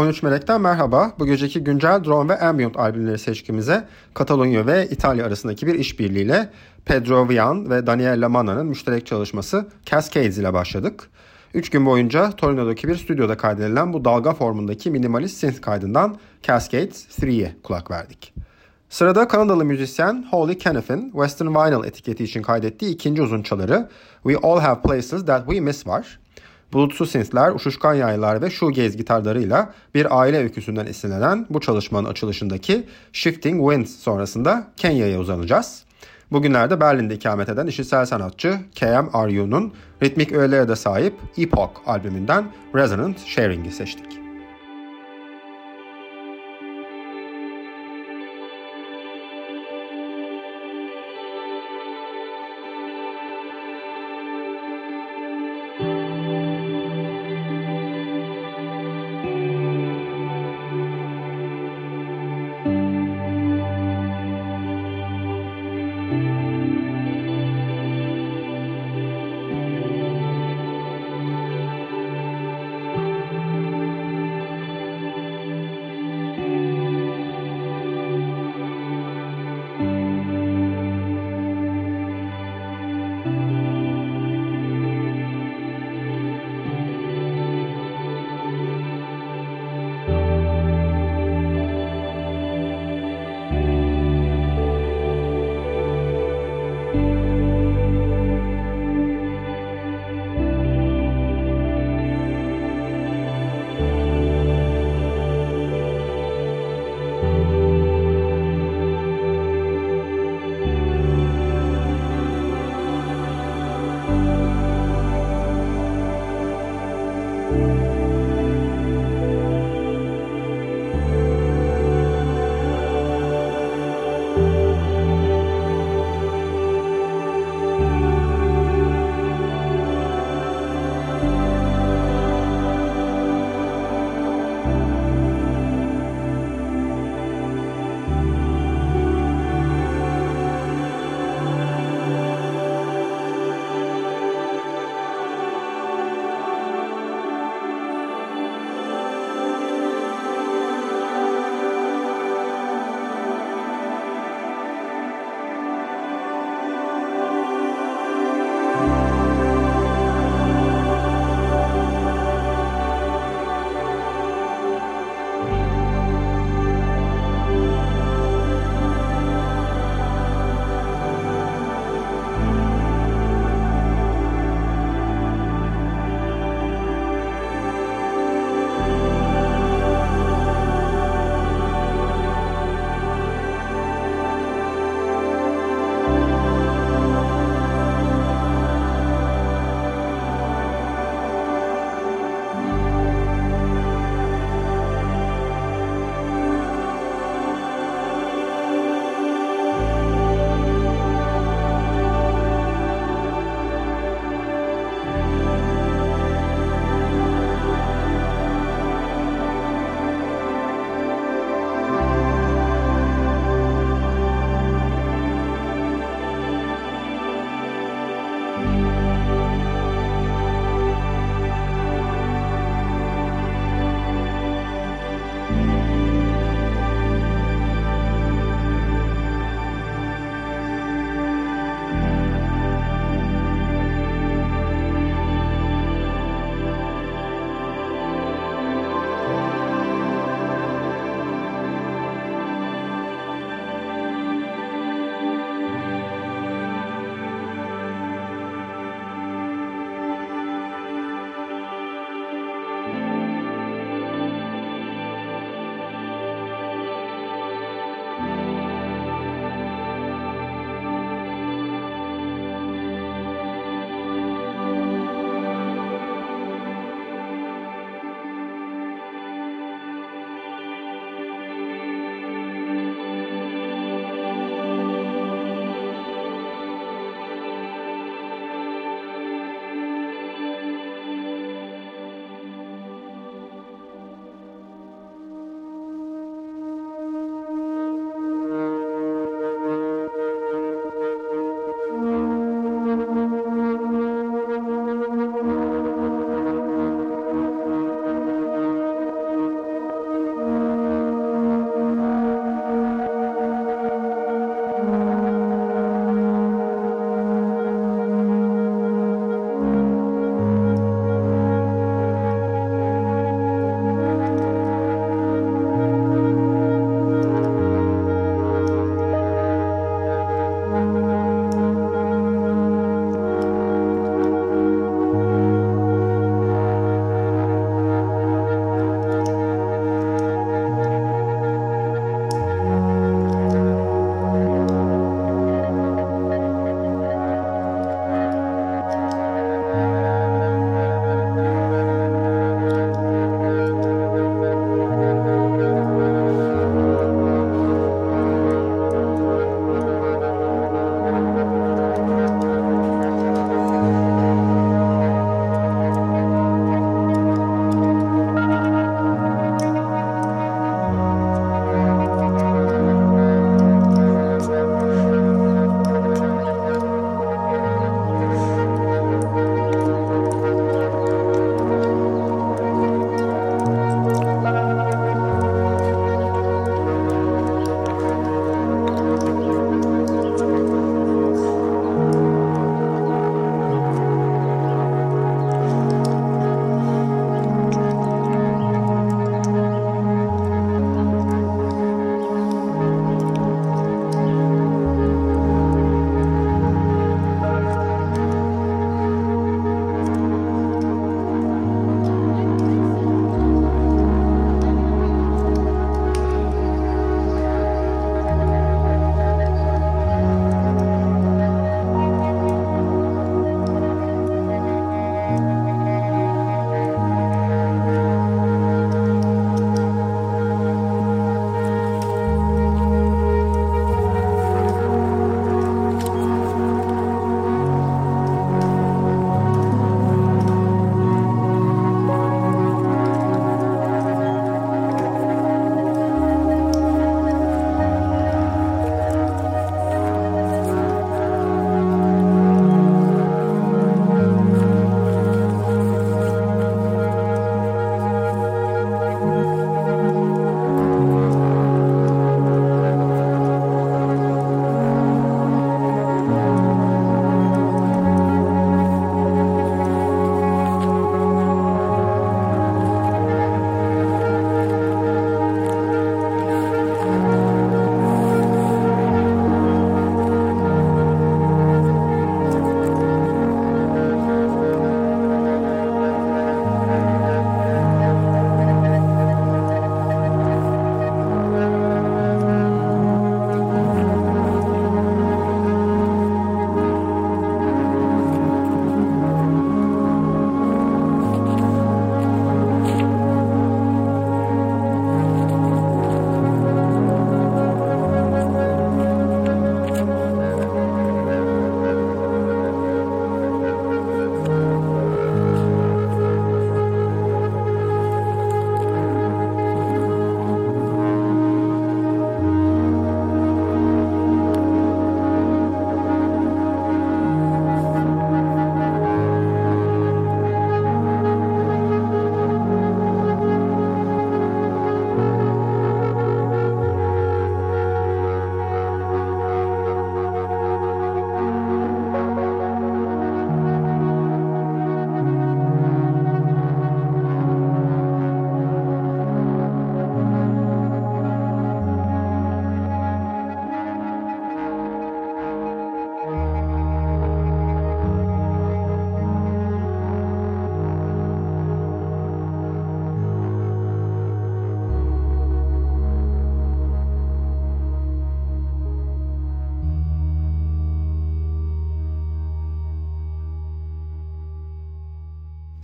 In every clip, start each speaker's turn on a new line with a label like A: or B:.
A: 13 Melek'ten merhaba. Bu geceki güncel drone ve ambient albümleri seçkimize Katalonya ve İtalya arasındaki bir işbirliğiyle Pedro Vian ve Daniele Mana'nın müşterek çalışması Cascades ile başladık. 3 gün boyunca Torino'daki bir stüdyoda kaydedilen bu dalga formundaki minimalist synth kaydından Cascades 3'ye kulak verdik. Sırada Kanadalı müzisyen Holly Kenneth'in Western Vinyl etiketi için kaydettiği ikinci uzun çaları We All Have Places That We Miss var. Bulutsuz synthler, uçuşkan yaylar ve shoegaze gitarlarıyla bir aile öyküsünden esinlenen bu çalışmanın açılışındaki Shifting Winds sonrasında Kenya'ya uzanacağız. Bugünlerde Berlin'de ikamet eden işitsel sanatçı KM ritmik öğelere de sahip Epoch albümünden Resonant Sharing'i seçtik.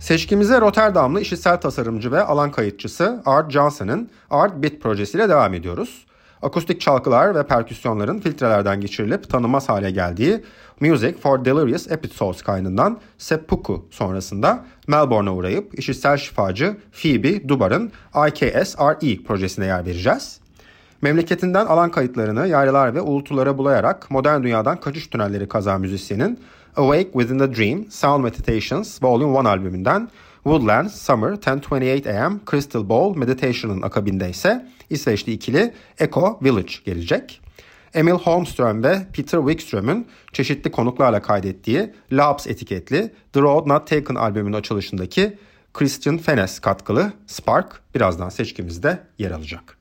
A: Seçkimize Rotterdamlı işitsel tasarımcı ve alan kayıtçısı Art Johnson'ın Art Bit projesiyle devam ediyoruz. Akustik çalkılar ve perküsyonların filtrelerden geçirilip tanınmaz hale geldiği Music for Delirious Episodes kaynından Seppuku sonrasında Melbourne'a uğrayıp işitsel şifacı Phoebe Dubar'ın IKSRE projesine yer vereceğiz. Memleketinden alan kayıtlarını yaylalar ve uğultulara bulayarak modern dünyadan kaçış tünelleri kazan müzisyenin Awake Within the Dream Sound Meditations Volume 1 albümünden Woodlands Summer 1028 AM Crystal Ball Meditation'ın akabinde ise İsveçli ikili Echo Village gelecek. Emil Holmström ve Peter Wikström'ün çeşitli konuklarla kaydettiği Labs etiketli The Road Not Taken albümünün açılışındaki Christian Fenes katkılı Spark birazdan seçkimizde yer alacak.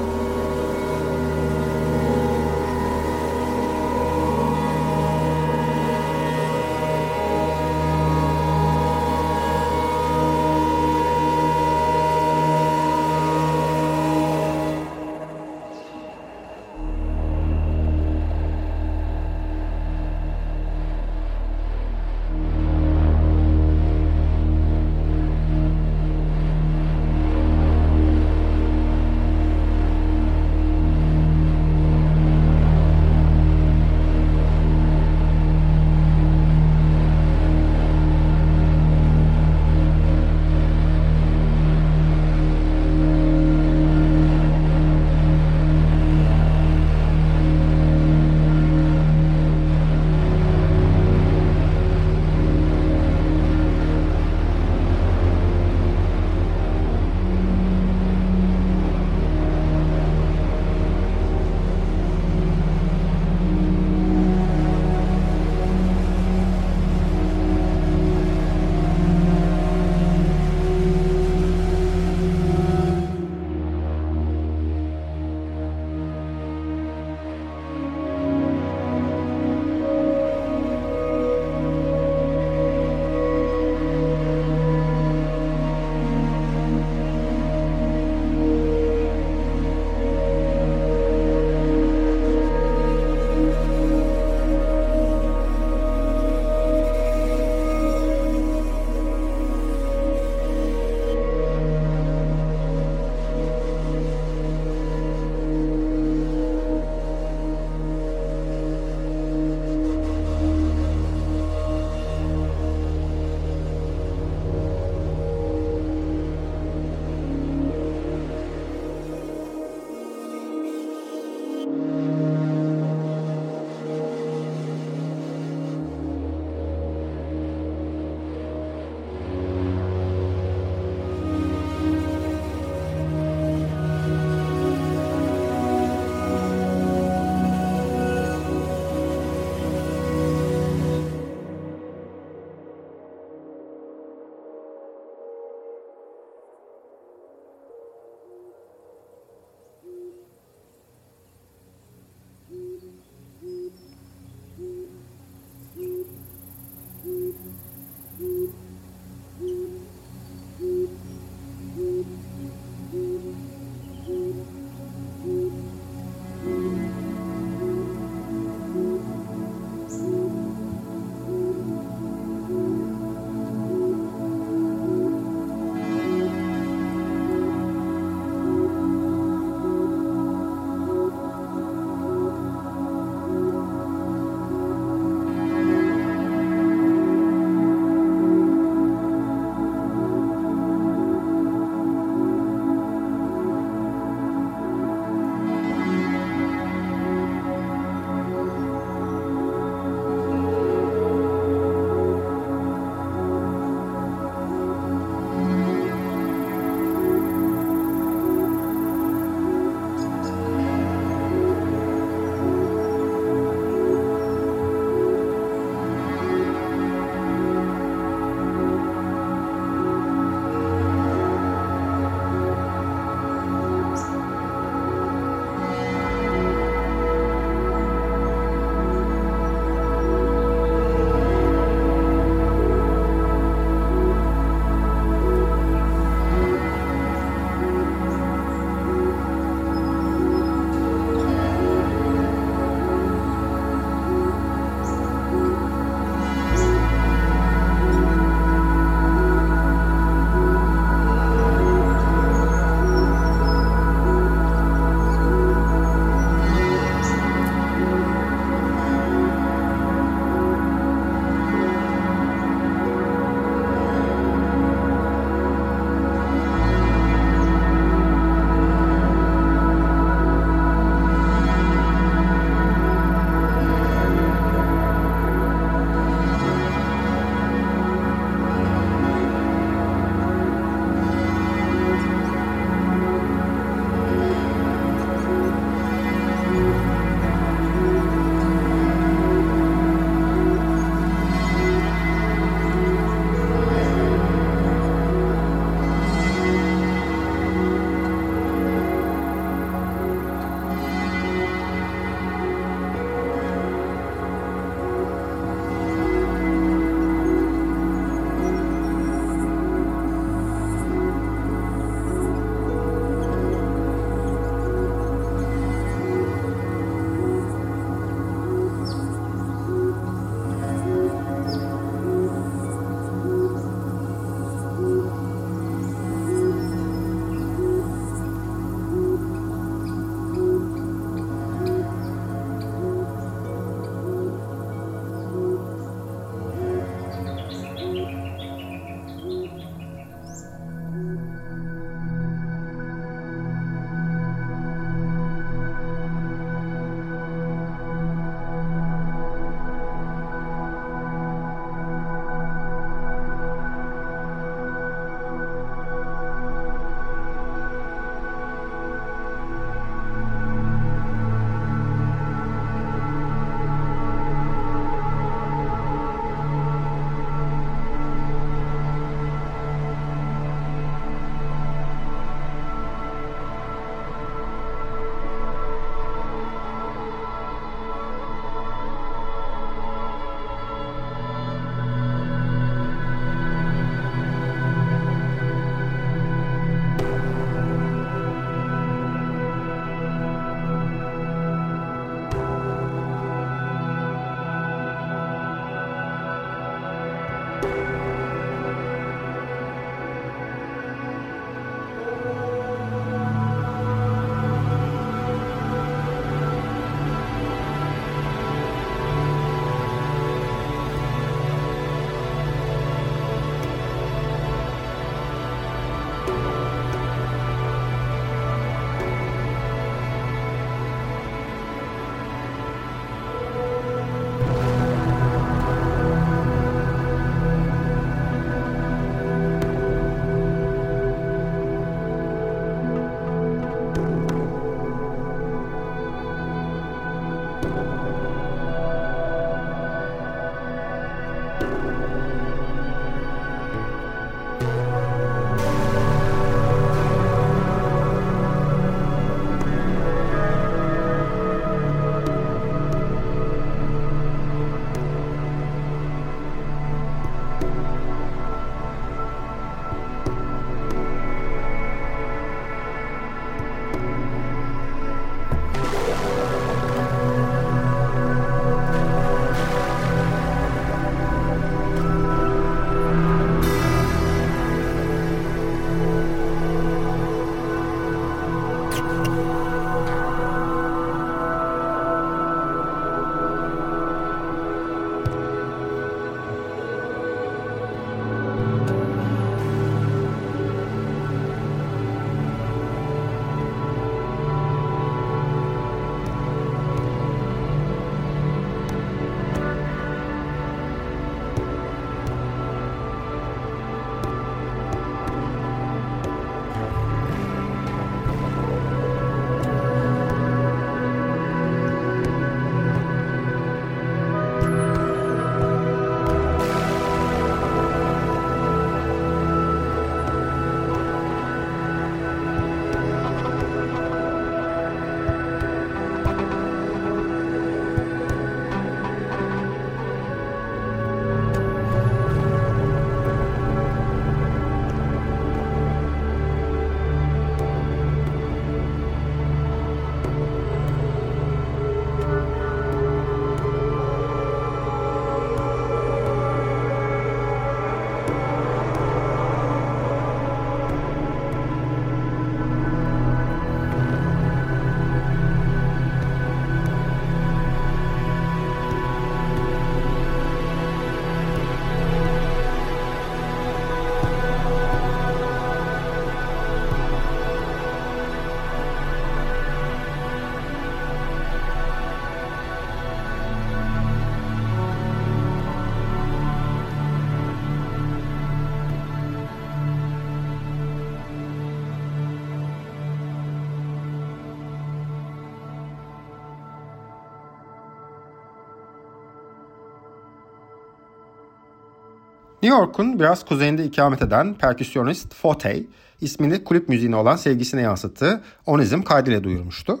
A: New York'un biraz kuzeyinde ikamet eden perküsyonist Fotey ismini kulüp müziğine olan sevgisine yansıttığı Onizm kaydıyla duyurmuştu.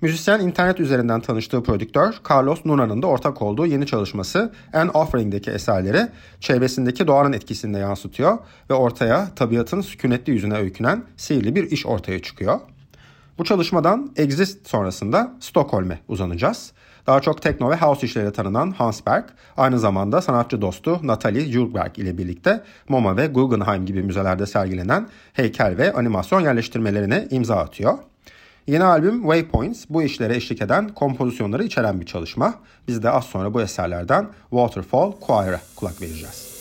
A: Müzisyen internet üzerinden tanıştığı prodüktör Carlos Nuna'nın da ortak olduğu yeni çalışması An Offering'deki eserleri çevresindeki doğanın etkisinde yansıtıyor ve ortaya tabiatın sükunetli yüzüne öykünen sihirli bir iş ortaya çıkıyor. Bu çalışmadan Exist sonrasında Stockholm'e uzanacağız. Daha çok tekno ve house işleriyle tanınan Hans Berg, aynı zamanda sanatçı dostu Natalie Jurberg ile birlikte MoMA ve Guggenheim gibi müzelerde sergilenen heykel ve animasyon yerleştirmelerine imza atıyor. Yeni albüm Waypoints bu işlere eşlik eden kompozisyonları içeren bir çalışma. Biz de az sonra bu eserlerden Waterfall Choir'a kulak vereceğiz.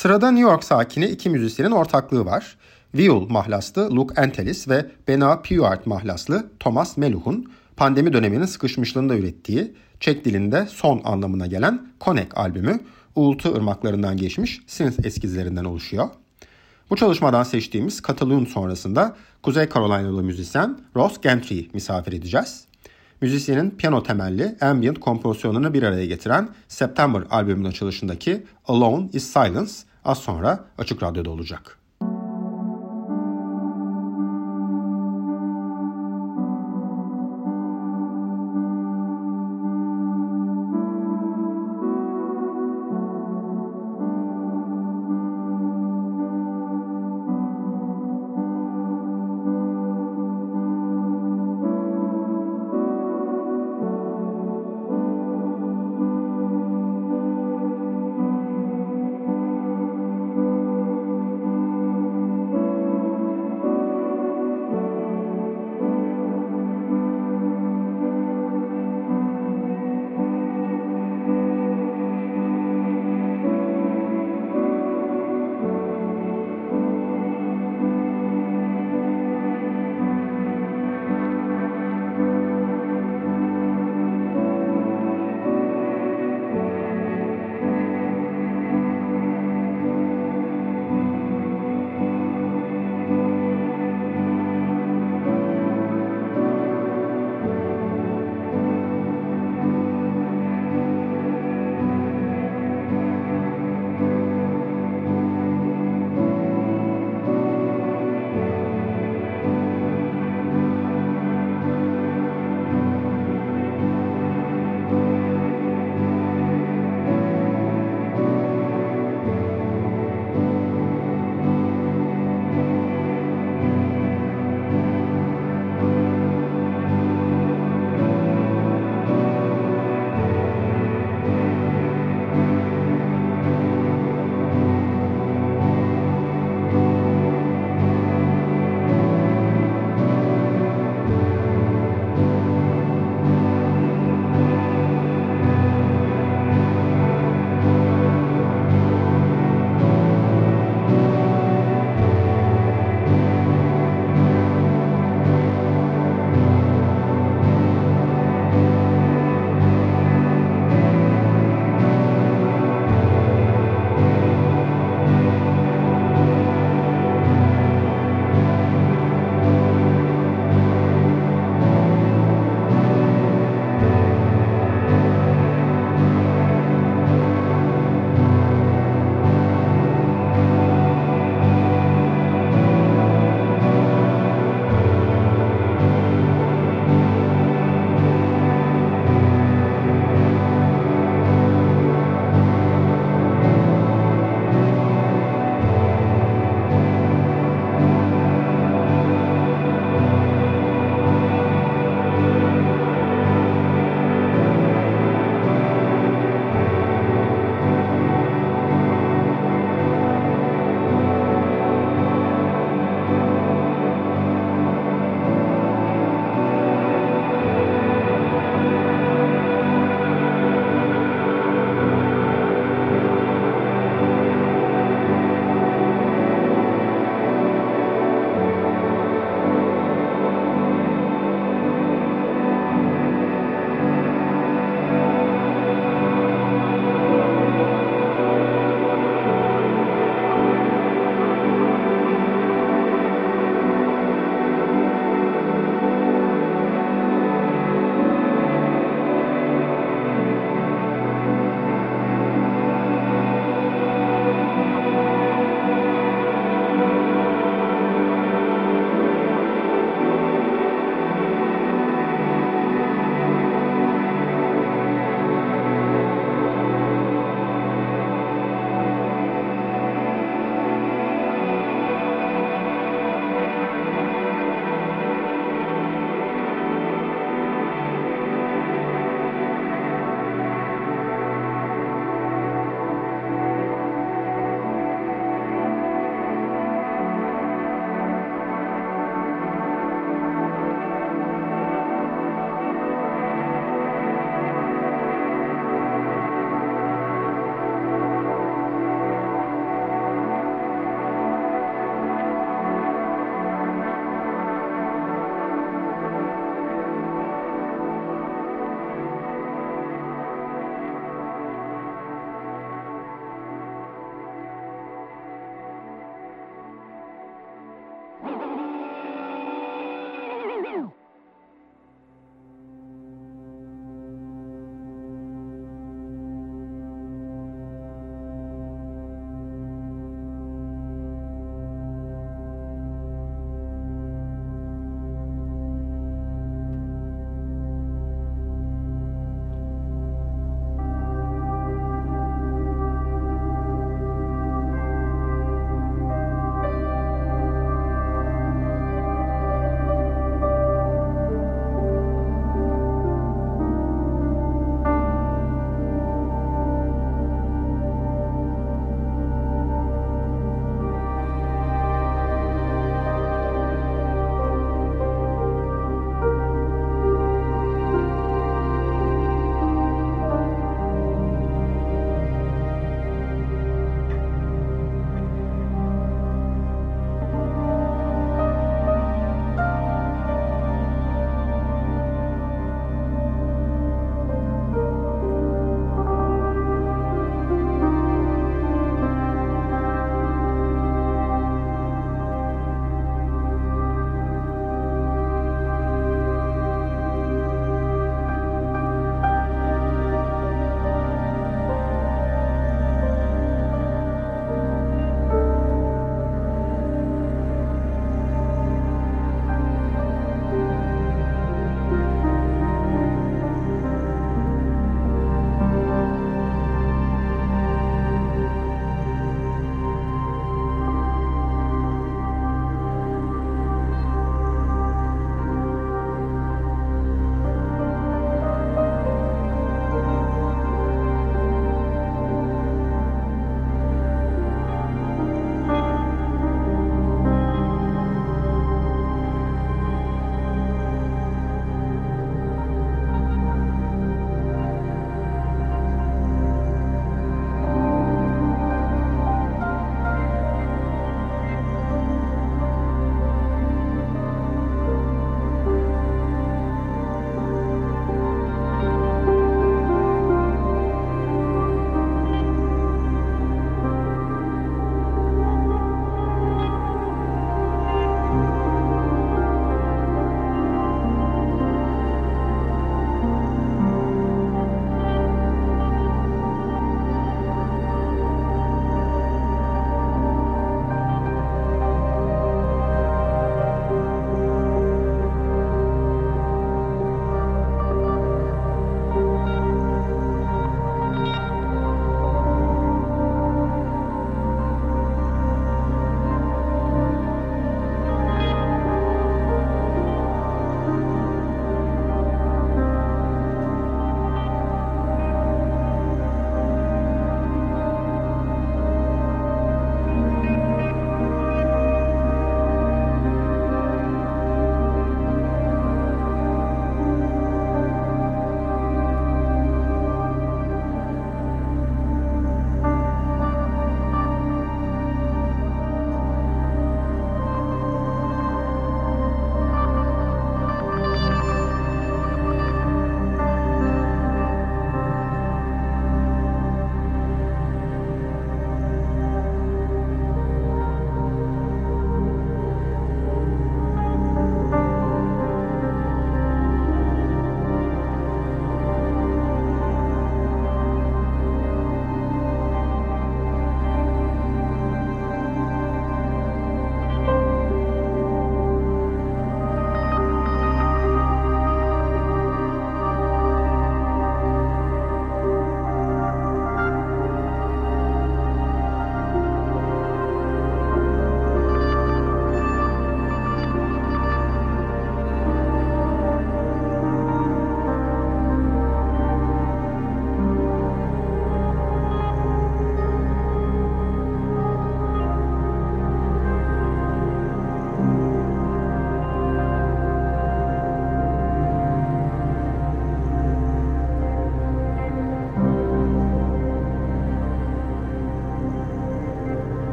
A: Sırada New York sakini iki müzisyenin ortaklığı var. Viol mahlaslı Luke Antelis ve Bena Puart mahlaslı Thomas Meluh'un pandemi döneminin sıkışmışlığında ürettiği Çek dilinde son anlamına gelen Connect albümü uğultu ırmaklarından geçmiş synth eskizlerinden oluşuyor. Bu çalışmadan seçtiğimiz Katalun sonrasında Kuzey Carolina'lı müzisyen Ross Gentry'i misafir edeceğiz. Müzisyenin piyano temelli ambient kompozisyonunu bir araya getiren September albümünün açılışındaki Alone is Silence az sonra Açık Radyo'da olacak.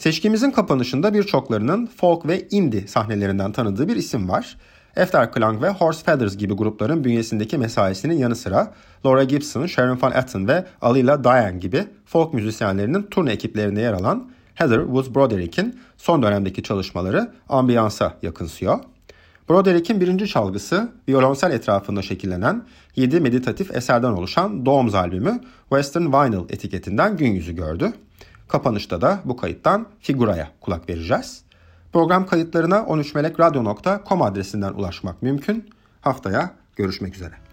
A: Seçkimizin kapanışında birçoklarının folk ve indie sahnelerinden tanıdığı bir isim var. Efterklang ve Horse Feathers gibi grupların bünyesindeki mesaisinin yanı sıra Laura Gibson, Sharon Van Etten ve Alila Diane gibi folk müzisyenlerinin turne ekiplerinde yer alan Heather Woods Broderick'in son dönemdeki çalışmaları ambiyansa yakınsıyor. Broderick'in birinci çalgısı violonsel etrafında şekillenen 7 meditatif eserden oluşan Domes albümü Western Vinyl etiketinden gün yüzü gördü. Kapanışta da bu kayıttan Figura'ya kulak vereceğiz. Program kayıtlarına 13melekradyo.com adresinden ulaşmak mümkün. Haftaya görüşmek üzere.